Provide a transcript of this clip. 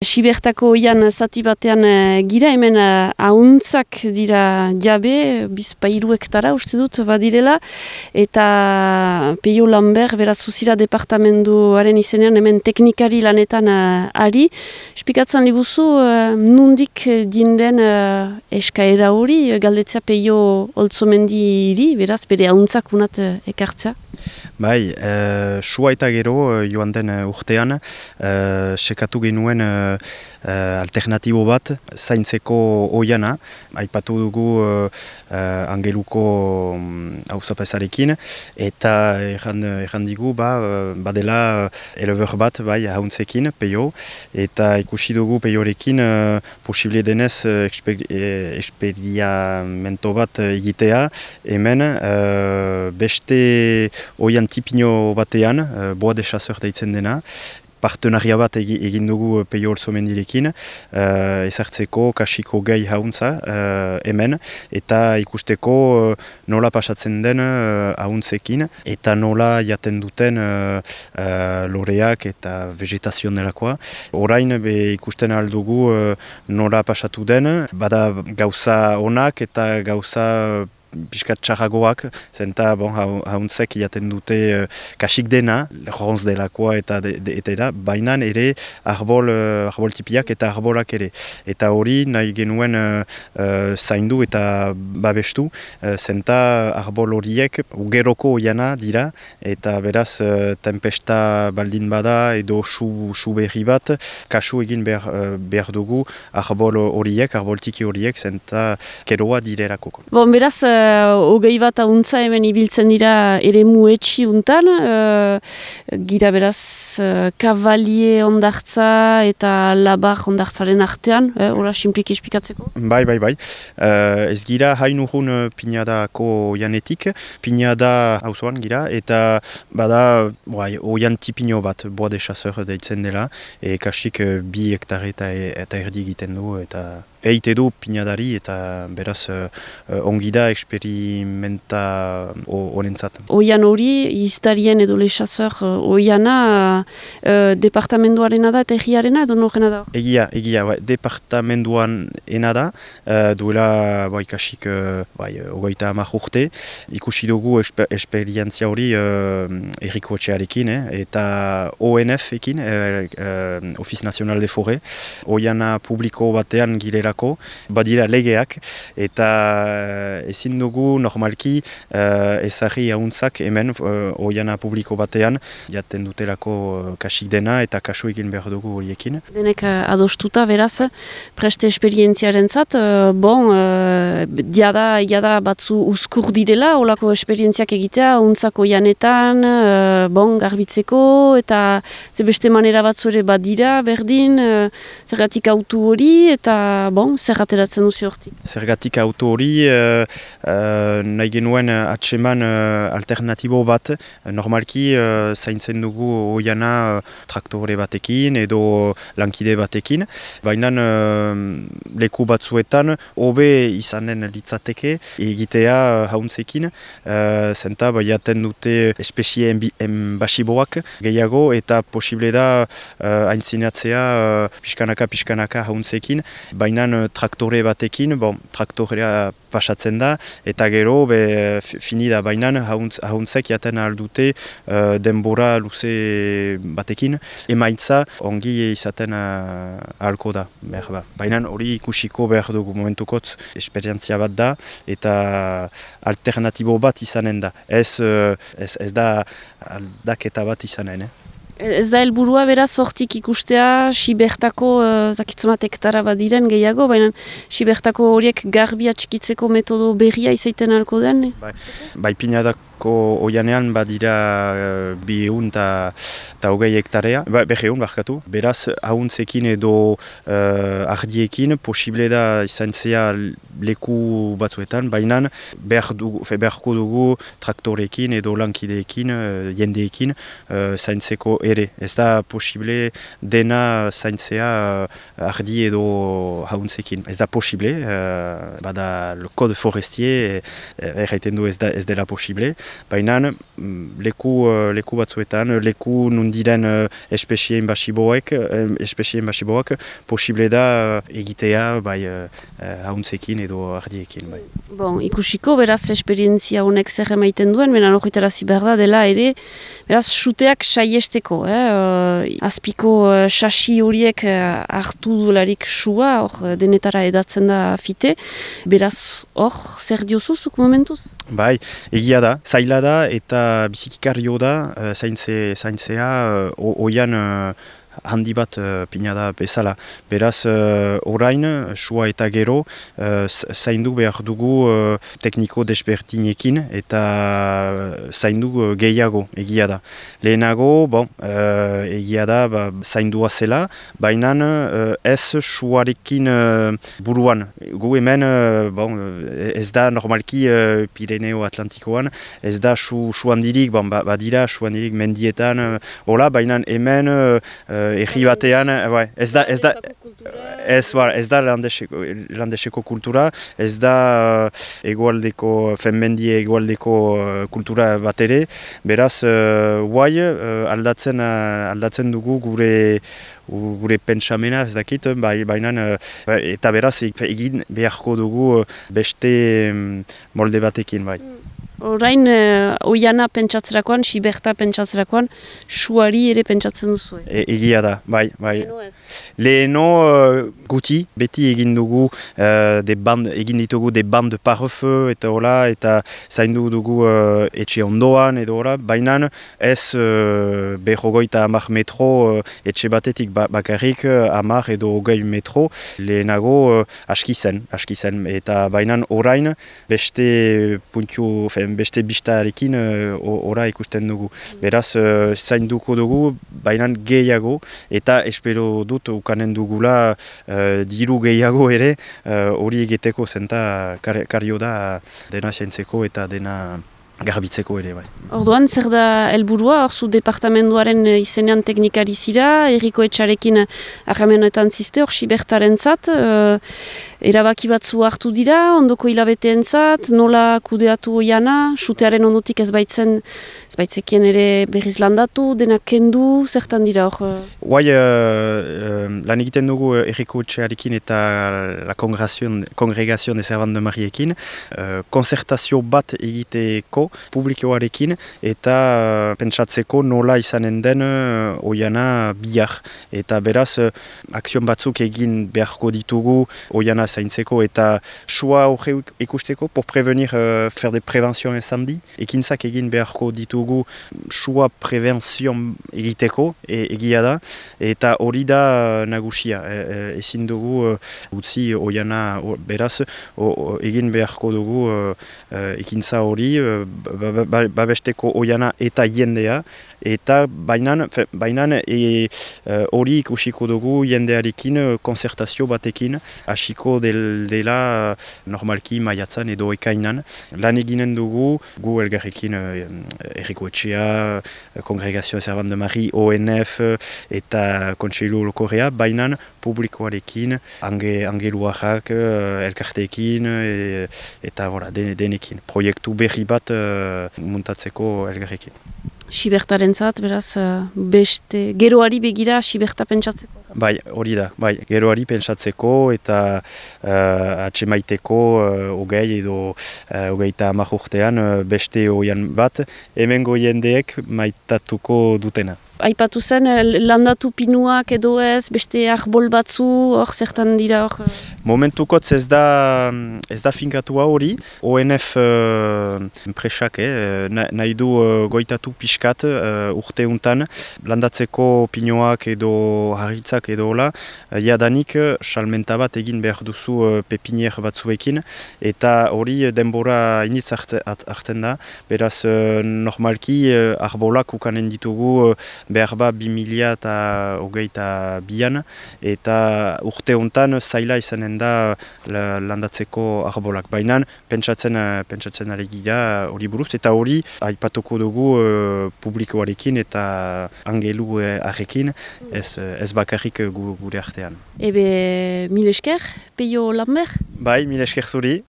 Sibertako oian zati batean uh, gira hemen uh, ahuntzak dira jabe, bizpairu hektara uste dut badirela, eta Peio Lambert, beraz zuzira departamenduaren izenean hemen teknikari lanetan ari. Espikatzen liguzu, nundik dinden eskaera hori, galdetzea Peio Oltzomendi iri, beraz bere ahuntzak unat ekartzea? Bai, e, sua eta gero joan den urtean, e, sekatu genuen alternatibo bat zaintzeko oiana, aipatu dugu uh, angeluko um, eta erran digu ba, badela elever bat bai hauntzekin, peio, eta ikusi dugu peiorekin posible denez esperiamento bat egitea, hemen beste oian tipino batean, boa de chasseur deitzen dena, partenaria bat egin dugu peio olzo uh, ezartzeko kasiko gai hauntza uh, hemen, eta ikusteko uh, nola pasatzen den uh, hauntzekin, eta nola jaten duten uh, uh, loreak eta vegetazio nelakoa. Orain be ikusten aldugu uh, nola pasatu den, bada gauza onak eta gauza piskat txarragoak, zenta bon, hauntzek jaten dute uh, kasik dena, ronz delakoa eta de, de, eta baina ere arbol, uh, arbol tipiak eta arbolak ere. Eta hori nahi genuen uh, uh, zaindu eta babestu, uh, zenta arbol horiek ugeroko oiana dira, eta beraz uh, tempesta baldin bada edo su, su berri bat, kasu egin behar, uh, behar dugu arbol horiek, arbol horiek, zenta keroa direrako. Bon, beraz, uh, ogei bat hauntza hemen ibiltzen dira ere muetxi untan, uh, gira beraz uh, kavalie ondartza eta labar ondartzaren artean, eh, ora simplik espikatzeko? Bai, bai, bai. Uh, ez gira hain urun pinadako janetik, pinada hauzoan gira, eta bada bai, oian tipino bat boa de chasseur deitzen dela, e kasik bi hektare eta, eta erdi egiten du, eta eite du pinadari eta beraz uh, ongi da experimenta honentzat. Oian hori, iztarien edo lexazor uh, oiana uh, departamenduarena da eta egiarena edo nogena da? Egia, egia, bai, departamenduan ena da, uh, duela bai, kasik uh, bai, ogoita amak urte, ikusi dugu esper, esperientzia hori uh, erriko txearekin, eh, eta ONF ekin, uh, uh, Office National de Forre, oiana publiko batean girela badira legeak, eta uh, ezin dugu normalki uh, ezagri hauntzak hemen uh, oiana publiko batean, jaten dutelako uh, kasik dena eta kasu egin behar dugu horiekin. Denek adostuta beraz, preste esperientziaren zat, uh, bon, uh, diada, diada batzu uzkur direla, olako esperientziak egitea, hauntzak oianetan, uh, bon, garbitzeko, eta ze beste manera batzu ere badira, berdin, uh, zergatik autu hori, eta bon, bon, zer ateratzen duzu hortik? Zergatik auto hori, uh, uh, nahi genuen atseman uh, alternatibo bat, normalki uh, zaintzen dugu oiana uh, traktore batekin edo lankide batekin, baina uh, leku batzuetan hobe izanen litzateke egitea hauntzekin, uh, zenta jaten dute espezie enbasiboak gehiago eta posible da uh, aintzinatzea uh, pixkanaka pixkanaka hauntzekin, baina Eh, traktore batekin, bon, traktorea pasatzen da, eta gero be, fini da bainan hauntzek jaten aldute uh, denbora luze batekin, emaitza ongi izaten uh, da. Ba. Baina hori ikusiko behar dugu momentukot esperientzia bat da, eta alternatibo bat izanen da. Ez, ez, ez da aldaketa bat izanen. Eh? Ez da helburua bera sortik ikustea Sibertako uh, zakitzumat hektara bat gehiago, baina Sibertako horiek garbia txikitzeko metodo berria izaiten alko den? Bai, bai Ko oianean badira uh, bi egun eta hogei hektarea, ba, behe barkatu. Beraz, hauntzekin edo uh, ardiekin posible da izan zea leku batzuetan, baina behar dugu, beharko dugu traktorekin edo lankideekin, uh, jendeekin, uh, zaintzeko ere. Ez da posible dena zaintzea uh, ardi edo hauntzekin. Ez da posible, uh, bada le code forestier, erraiten du ez, da, ez dela posible. Baina mm, leku, leku batzuetan, leku nundiren espezie inbasiboek, espezie inbasiboak, posible da egitea bai hauntzekin edo ardiekin. Bai. Bon, ikusiko, beraz, esperientzia honek zer emaiten duen, menan hori behar da, dela ere, beraz, suteak saiesteko, eh? azpiko sasi horiek hartu dularik sua, hor denetara edatzen da fite, beraz, hor, zer diozuzuk momentuz? Bai, egia da, zaila da eta bizikikarrio da, uh, zaintzea, uh, oian uh, handi bat uh, pina da bezala. Beraz, uh, orain, sua eta gero, uh, zaindu behar dugu uh, tekniko despertinekin eta zaindu gehiago egia da. Lehenago, bon, uh, egia da ba, zaindua zela, baina uh, ez suarekin uh, buruan. Gu hemen, uh, bon, ez da normalki uh, Pireneo Atlantikoan, ez da su, su handirik, bon, ba, badira su handirik mendietan, uh, hola, baina hemen uh, erri batean, eh, bai, ez da, ez da, ez, bar, ez da landeseko, landeseko kultura, ez da uh, egualdeko, fenmendie egualdeko uh, kultura bat ere, beraz, uh, guai, uh, aldatzen, uh, aldatzen dugu gure gure pentsamena ez dakit, bai, baina eta beraz egin beharko dugu beste mm, molde batekin bai. Orain, uh, oiana pentsatzerakoan, siberta pentsatzerakoan, suari ere pentsatzen duzu. E, egia da, bai, bai. Leheno uh, guti, beti egin dugu, uh, de band, egin ditugu de band parfeu eta hola, eta zaindu dugu uh, etxe ondoan edo hola, baina ez uh, behogoita amak metro uh, etxe batetik ba bakarrik amak edo hogei metro, lehenago uh, aski zen, aski zen, eta baina orain beste puntu, beste bistarekin uh, ora ikusten dugu. Beraz, uh, zainduko dugu, baina gehiago, eta espero dut ukanen dugula uh, diru gehiago ere hori egiteko zenta kar kario da dena zaintzeko eta dena garbitzeko ere bai. Orduan, zer da helburua hor zu departamenduaren izenean teknikari zira, erriko etxarekin ahamenetan ziste, hor sibertaren zat, erabaki batzu hartu dira, ondoko hilabeteen zat, nola kudeatu oiana, sutearen ondotik ez baitzen, ez baitzekien ere berriz landatu, denak kendu, zertan dira hor? Guai, uh, lan egiten dugu erriko etxearekin eta la kongregazion de Zerban de Mariekin, uh, konzertazio bat egiteko publikoarekin eta uh, pentsatzeko nola izanen den uh, oiana bihar. Eta beraz, uh, akzion batzuk egin beharko ditugu oiana zaintzeko eta sua horre ikusteko, por prevenir uh, fer de prevenzion esan di. Ekintzak egin beharko ditugu sua prevenzion egiteko, e, egia da, eta hori da nagusia. E, e, ezin dugu uh, utzi oiana beraz, o, egin beharko dugu uh, ekintza hori, babesteko oiana eta jendea, eta bainan bainan e, e, hori e, ikusiko dugu jendearekin e, konzertazio batekin. Hasiko del, dela normalki maiatzan edo ekainan. Lan eginen dugu gu elgarrekin e, erriko etxea kongregazio Zerban de Mari ONF eta kontseilu lokorea bainan publikoarekin ange, angeluarrak elkarteekin e, eta bora, denekin. Proiektu berri bat muntatzeko elgarrekin. Sibertaren zat, beraz, beste, geroari begira Siberta pentsatzeko? Bai, hori da, bai, geroari pentsatzeko eta uh, atxemaiteko uh, ogei edo uh, ogei eta uh, beste oian bat, hemengo jendeek maitatuko dutena aipatu zen, eh, landatu pinuak edo ez, beste arbol batzu, hor zertan dira hor? Eh? Momentukotz ez da, ez da finkatua hori, ONF uh, enpresak eh, nahi du uh, goitatu pixkat uh, urte untan, landatzeko pinuak edo harritzak edo hola, uh, jadanik salmenta bat egin behar duzu uh, pepinier batzuekin, eta hori denbora initz hartzen da, beraz uh, normalki uh, arbolak ukanen ditugu behar ba bi milia eta hogeita bian, eta urte hontan zaila izanen da landatzeko arbolak. Baina pentsatzen, pentsatzen ari gira hori buruz, eta hori aipatuko dugu uh, publikoarekin eta angelu uh, ez, ez bakarrik gure artean. Ebe, mil esker, peio Lambert? Bai, mil esker zuri.